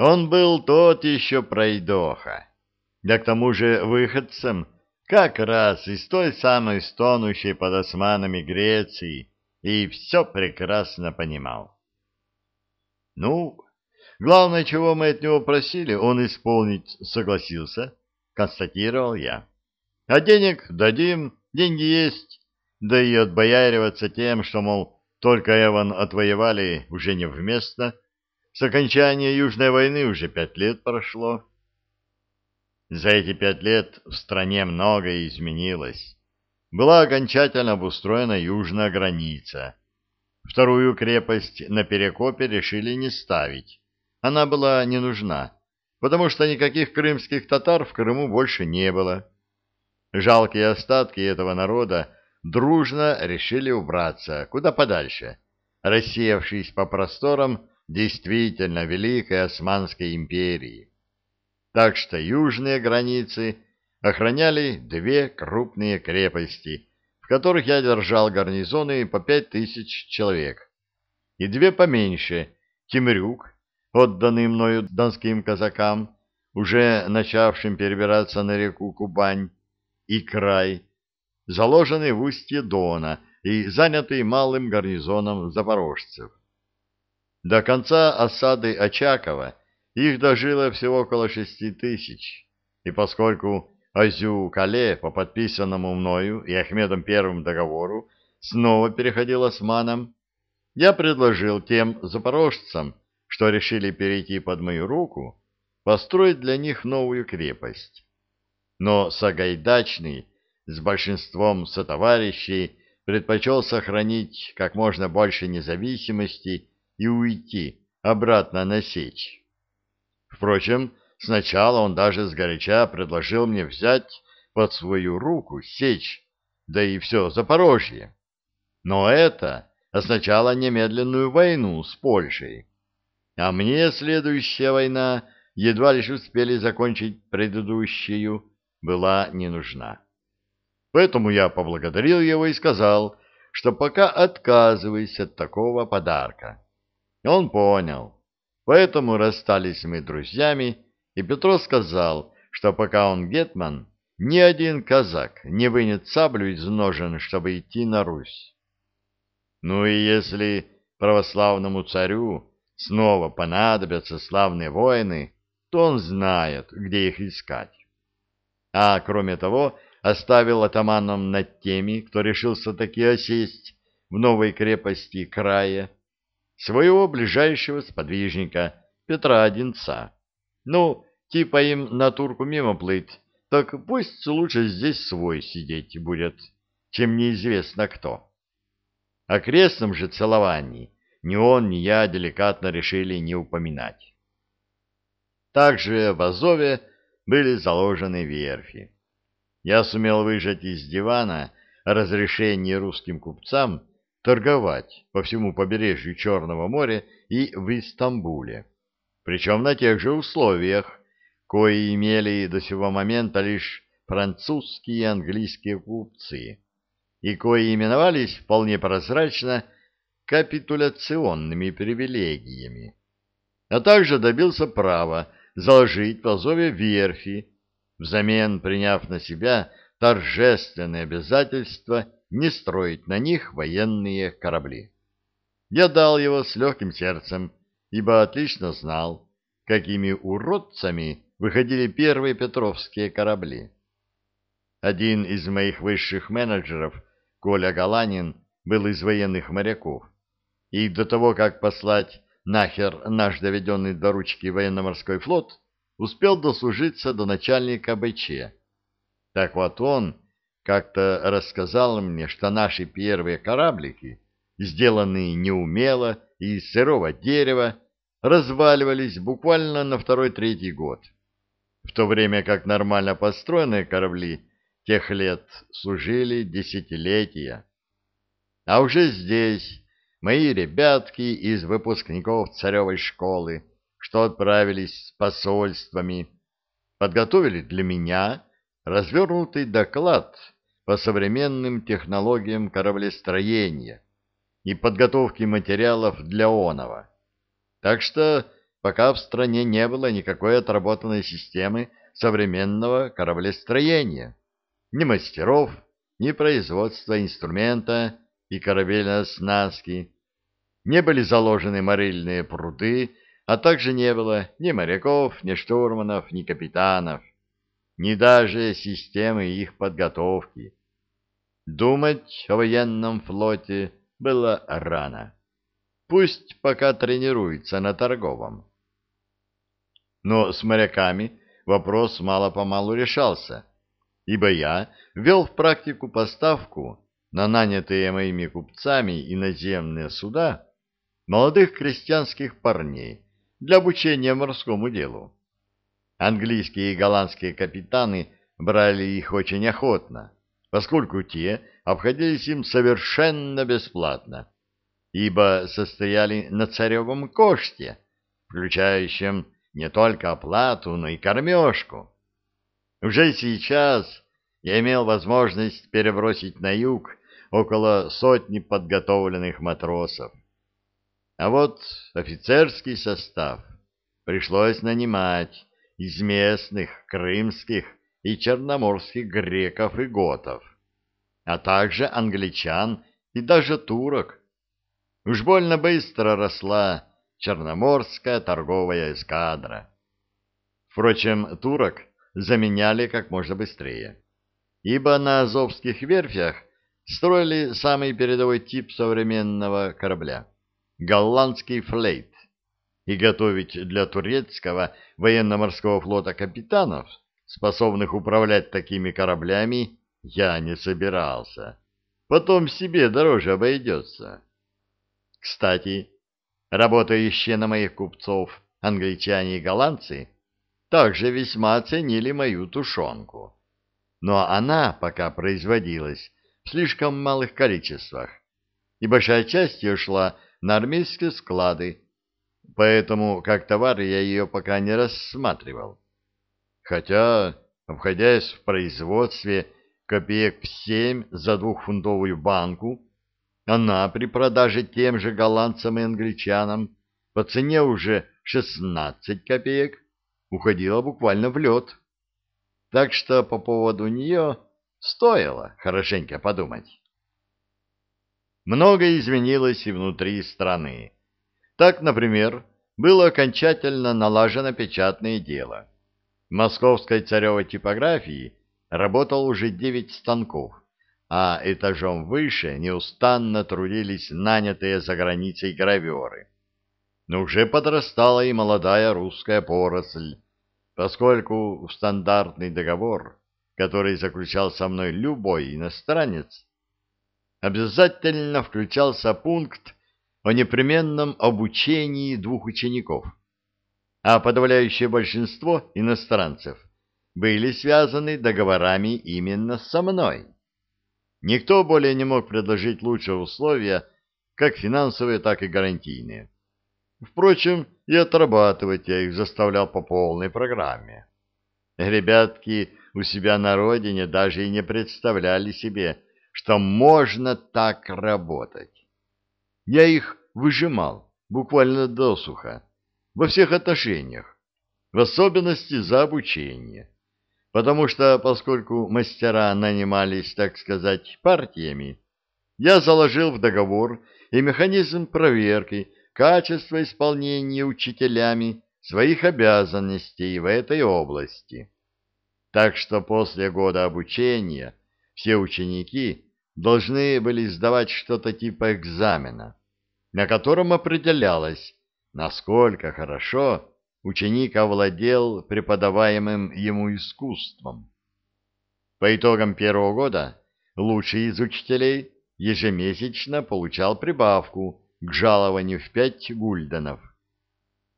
Он был тот еще пройдоха. Да к тому же выходцем как раз из той самой стонущей под османами Греции, и все прекрасно понимал. Ну, главное, чего мы от него просили, он исполнить согласился, констатировал я. А денег дадим, деньги есть, да и отбояриваться тем, что, мол, только Эван отвоевали уже невместно, с окончания Южной войны уже пять лет прошло. За эти пять лет в стране многое изменилось. Была окончательно обустроена южная граница. Вторую крепость на Перекопе решили не ставить. Она была не нужна, потому что никаких крымских татар в Крыму больше не было. Жалкие остатки этого народа дружно решили убраться куда подальше, рассеявшись по просторам действительно Великой Османской империи. Так что южные границы охраняли две крупные крепости, в которых я держал гарнизоны по пять тысяч человек, и две поменьше — Темрюк, отданный мною донским казакам, уже начавшим перебираться на реку Кубань, и край, заложенный в устье Дона и занятый малым гарнизоном запорожцев. До конца осады Очакова их дожило всего около шести тысяч, и поскольку Азю-Кале по подписанному мною и Ахмедом Первым договору снова переходил османам, я предложил тем запорожцам, что решили перейти под мою руку, построить для них новую крепость. Но Сагайдачный с большинством сотоварищей предпочел сохранить как можно больше независимости и уйти обратно на сечь. Впрочем, сначала он даже сгоряча предложил мне взять под свою руку сечь, да и все Запорожье. Но это означало немедленную войну с Польшей. А мне следующая война, едва лишь успели закончить предыдущую, была не нужна. Поэтому я поблагодарил его и сказал, что пока отказываюсь от такого подарка. Он понял. Поэтому расстались мы друзьями, и Петро сказал, что пока он гетман, ни один казак не вынет саблю из ножен, чтобы идти на Русь. Ну и если православному царю снова понадобятся славные воины, то он знает, где их искать. А кроме того, оставил атаманом над теми, кто решился таки осесть в новой крепости края, своего ближайшего сподвижника Петра Одинца. Ну, типа им на турку мимо плыть, так пусть лучше здесь свой сидеть будет, чем неизвестно кто. О крестном же целовании ни он, ни я деликатно решили не упоминать. Также в Азове были заложены верфи. Я сумел выжать из дивана разрешение русским купцам торговать по всему побережью Черного моря и в Истамбуле, причем на тех же условиях, кои имели до сего момента лишь французские и английские купцы, и кои именовались вполне прозрачно капитуляционными привилегиями, а также добился права заложить в Азове верфи, взамен приняв на себя торжественные обязательства не строить на них военные корабли. Я дал его с легким сердцем, ибо отлично знал, какими уродцами выходили первые петровские корабли. Один из моих высших менеджеров, Коля Галанин, был из военных моряков, и до того, как послать нахер наш доведенный до ручки военно-морской флот, успел дослужиться до начальника БЧ. Так вот он как-то рассказал мне, что наши первые кораблики, сделанные неумело и из сырого дерева, разваливались буквально на второй-третий год, в то время как нормально построенные корабли тех лет служили десятилетия. А уже здесь мои ребятки из выпускников царевой школы, что отправились с посольствами, подготовили для меня развернутый доклад по современным технологиям кораблестроения и подготовки материалов для оного. Так что пока в стране не было никакой отработанной системы современного кораблестроения, ни мастеров, ни производства инструмента и корабельной оснастки, не были заложены морильные пруды, а также не было ни моряков, ни штурманов, ни капитанов, ни даже системы их подготовки. Думать о военном флоте было рано. Пусть пока тренируется на торговом. Но с моряками вопрос мало-помалу решался, ибо я ввел в практику поставку на нанятые моими купцами иноземные суда молодых крестьянских парней для обучения морскому делу. Английские и голландские капитаны брали их очень охотно, поскольку те обходились им совершенно бесплатно, ибо состояли на царевом коште, включающем не только оплату, но и кормежку. Уже сейчас я имел возможность перебросить на юг около сотни подготовленных матросов. А вот офицерский состав пришлось нанимать из местных крымских и черноморских греков и готов, а также англичан и даже турок. Уж больно быстро росла черноморская торговая эскадра. Впрочем, турок заменяли как можно быстрее, ибо на азовских верфях строили самый передовой тип современного корабля — голландский флейт, и готовить для турецкого военно-морского флота капитанов, способных управлять такими кораблями, я не собирался. Потом себе дороже обойдется. Кстати, работающие на моих купцов англичане и голландцы также весьма оценили мою тушенку. Но она пока производилась в слишком малых количествах, и большая часть ее шла на армейские склады, поэтому как товар я ее пока не рассматривал. Хотя, обходясь в производстве копеек в семь за двухфунтовую банку, она при продаже тем же голландцам и англичанам по цене уже 16 копеек уходила буквально в лед. Так что по поводу нее стоило хорошенько подумать. Многое изменилось и внутри страны. Так, например, было окончательно налажено печатное дело. В московской царевой типографии работал уже девять станков, а этажом выше неустанно трудились нанятые за границей граверы. Но уже подрастала и молодая русская поросль, поскольку в стандартный договор, который заключал со мной любой иностранец, обязательно включался пункт о непременном обучении двух учеников, а подавляющее большинство иностранцев были связаны договорами именно со мной. Никто более не мог предложить лучшие условия, как финансовые, так и гарантийные. Впрочем, и отрабатывать я их заставлял по полной программе. Ребятки у себя на родине даже и не представляли себе, что можно так работать. Я их выжимал, буквально досуха, во всех отношениях, в особенности за обучение потому что, поскольку мастера нанимались, так сказать, партиями, я заложил в договор и механизм проверки качества исполнения учителями своих обязанностей в этой области. Так что после года обучения все ученики должны были сдавать что-то типа экзамена, на котором определялось, насколько хорошо ученик овладел преподаваемым ему искусством. По итогам первого года лучший из учителей ежемесячно получал прибавку к жалованию в пять гульденов.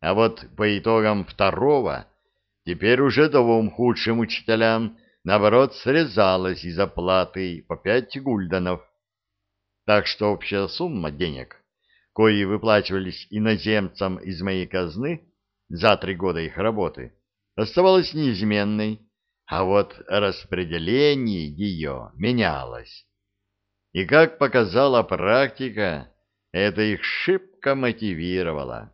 А вот по итогам второго теперь уже двум худшим учителям наоборот срезалась из оплаты по пять гульденов. Так что общая сумма денег, кои выплачивались иноземцам из моей казны, за три года их работы оставалась неизменной, а вот распределение ее менялось. И, как показала практика, это их шибко мотивировало.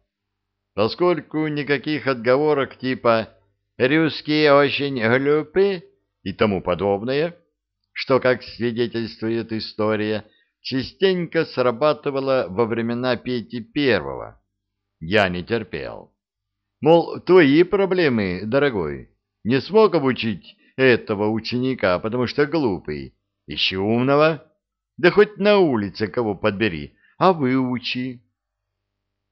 поскольку никаких отговорок типа «русские очень глупы» и тому подобное, что, как свидетельствует история, частенько срабатывало во времена Пети Первого. Я не терпел. Мол, твои проблемы, дорогой. Не смог обучить этого ученика, потому что глупый. Ищи умного. Да хоть на улице кого подбери, а выучи.